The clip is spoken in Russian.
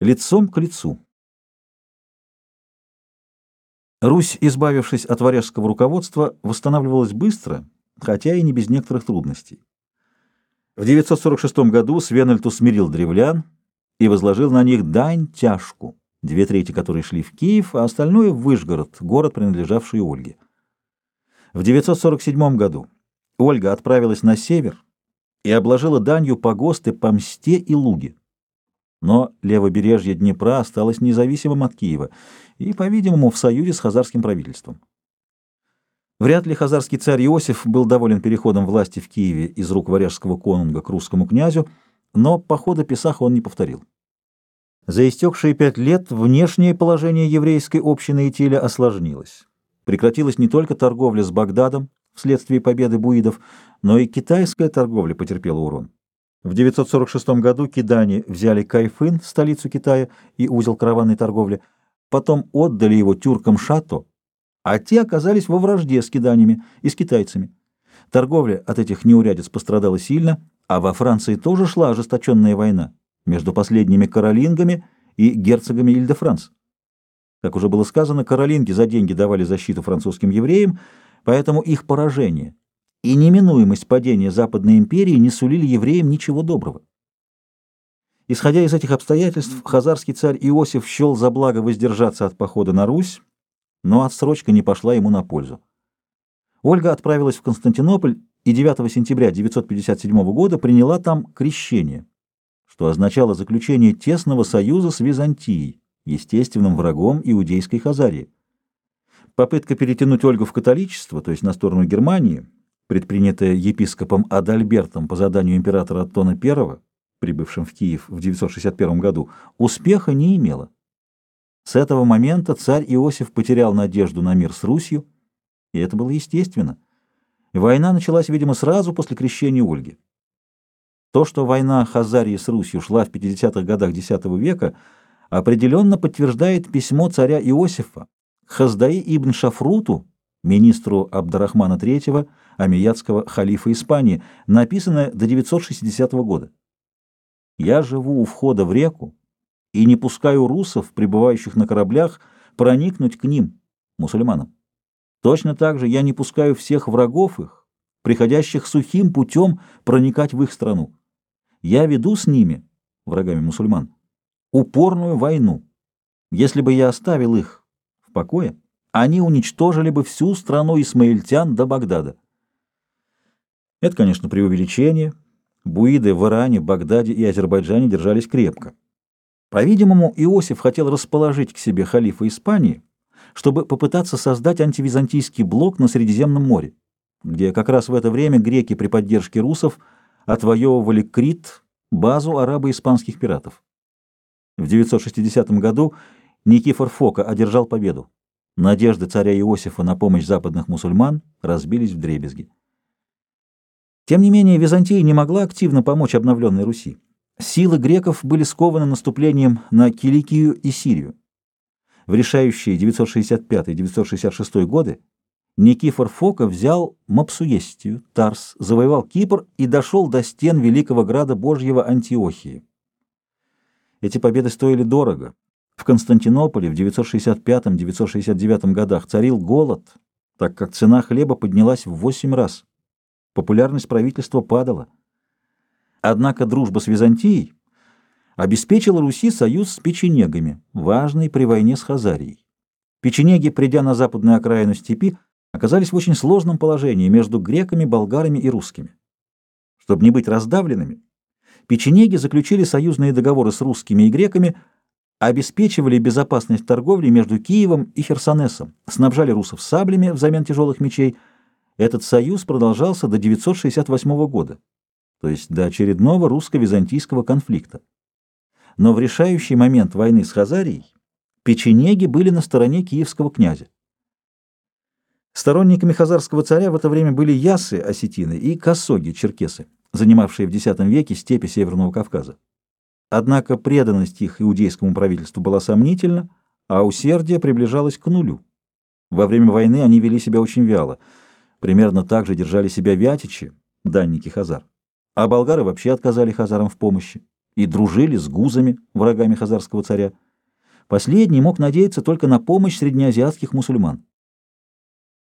Лицом к лицу. Русь, избавившись от варяжского руководства, восстанавливалась быстро, хотя и не без некоторых трудностей. В 946 году Свенельд усмирил древлян и возложил на них дань тяжку, две трети которой шли в Киев, а остальное в Выжгород, город, принадлежавший Ольге. В 947 году Ольга отправилась на север и обложила данью погосты по Мсте и Луге. Но левобережье Днепра осталось независимым от Киева и, по-видимому, в союзе с хазарским правительством. Вряд ли хазарский царь Иосиф был доволен переходом власти в Киеве из рук варяжского конунга к русскому князю, но похода Песаха он не повторил. За истекшие пять лет внешнее положение еврейской общины Итиля осложнилось. Прекратилась не только торговля с Багдадом вследствие победы буидов, но и китайская торговля потерпела урон. В 946 году кидане взяли Кайфын, столицу Китая, и узел караванной торговли, потом отдали его тюркам Шато, а те оказались во вражде с киданиями и с китайцами. Торговля от этих неурядиц пострадала сильно, а во Франции тоже шла ожесточенная война между последними каролингами и герцогами Иль-де-Франс. Как уже было сказано, каролинги за деньги давали защиту французским евреям, поэтому их поражение и неминуемость падения Западной империи не сулили евреям ничего доброго. Исходя из этих обстоятельств, хазарский царь Иосиф счел за благо воздержаться от похода на Русь, но отсрочка не пошла ему на пользу. Ольга отправилась в Константинополь и 9 сентября 957 года приняла там крещение, что означало заключение тесного союза с Византией, естественным врагом иудейской Хазарии. Попытка перетянуть Ольгу в католичество, то есть на сторону Германии, предпринятая епископом Адальбертом по заданию императора Аттона I, прибывшим в Киев в 961 году, успеха не имела. С этого момента царь Иосиф потерял надежду на мир с Русью, и это было естественно. Война началась, видимо, сразу после крещения Ольги. То, что война Хазарии с Русью шла в 50-х годах X века, определенно подтверждает письмо царя Иосифа Хаздаи ибн Шафруту, министру Абдарахмана III, амиятского халифа Испании, написанное до 960 года. «Я живу у входа в реку и не пускаю русов, пребывающих на кораблях, проникнуть к ним, мусульманам. Точно так же я не пускаю всех врагов их, приходящих сухим путем проникать в их страну. Я веду с ними, врагами мусульман, упорную войну. Если бы я оставил их в покое, они уничтожили бы всю страну исмаильтян до Багдада. Это, конечно, преувеличение. Буиды в Иране, Багдаде и Азербайджане держались крепко. По-видимому, Иосиф хотел расположить к себе халифа Испании, чтобы попытаться создать антивизантийский блок на Средиземном море, где как раз в это время греки при поддержке русов отвоевывали Крит, базу арабо-испанских пиратов. В 960 году Никифор Фока одержал победу. Надежды царя Иосифа на помощь западных мусульман разбились в дребезги. Тем не менее, Византия не могла активно помочь обновленной Руси. Силы греков были скованы наступлением на Киликию и Сирию. В решающие 965-966 годы Никифор Фока взял Мапсуестию, Тарс, завоевал Кипр и дошел до стен великого града Божьего Антиохии. Эти победы стоили дорого. В Константинополе в 965-969 годах царил голод, так как цена хлеба поднялась в 8 раз популярность правительства падала. Однако дружба с Византией обеспечила Руси союз с печенегами, важный при войне с Хазарией. Печенеги, придя на западную окраину степи, оказались в очень сложном положении между греками, болгарами и русскими. Чтобы не быть раздавленными, печенеги заключили союзные договоры с русскими и греками, обеспечивали безопасность торговли между Киевом и Херсонесом, снабжали русов саблями взамен тяжелых мечей, этот союз продолжался до 968 года, то есть до очередного русско-византийского конфликта. Но в решающий момент войны с Хазарией печенеги были на стороне киевского князя. Сторонниками хазарского царя в это время были ясы, осетины, и косоги, черкесы, занимавшие в X веке степи Северного Кавказа. Однако преданность их иудейскому правительству была сомнительна, а усердие приближалось к нулю. Во время войны они вели себя очень вяло – Примерно так же держали себя вятичи, данники хазар. А болгары вообще отказали хазарам в помощи. и дружили с гузами, врагами хазарского царя. Последний мог надеяться только на помощь среднеазиатских мусульман.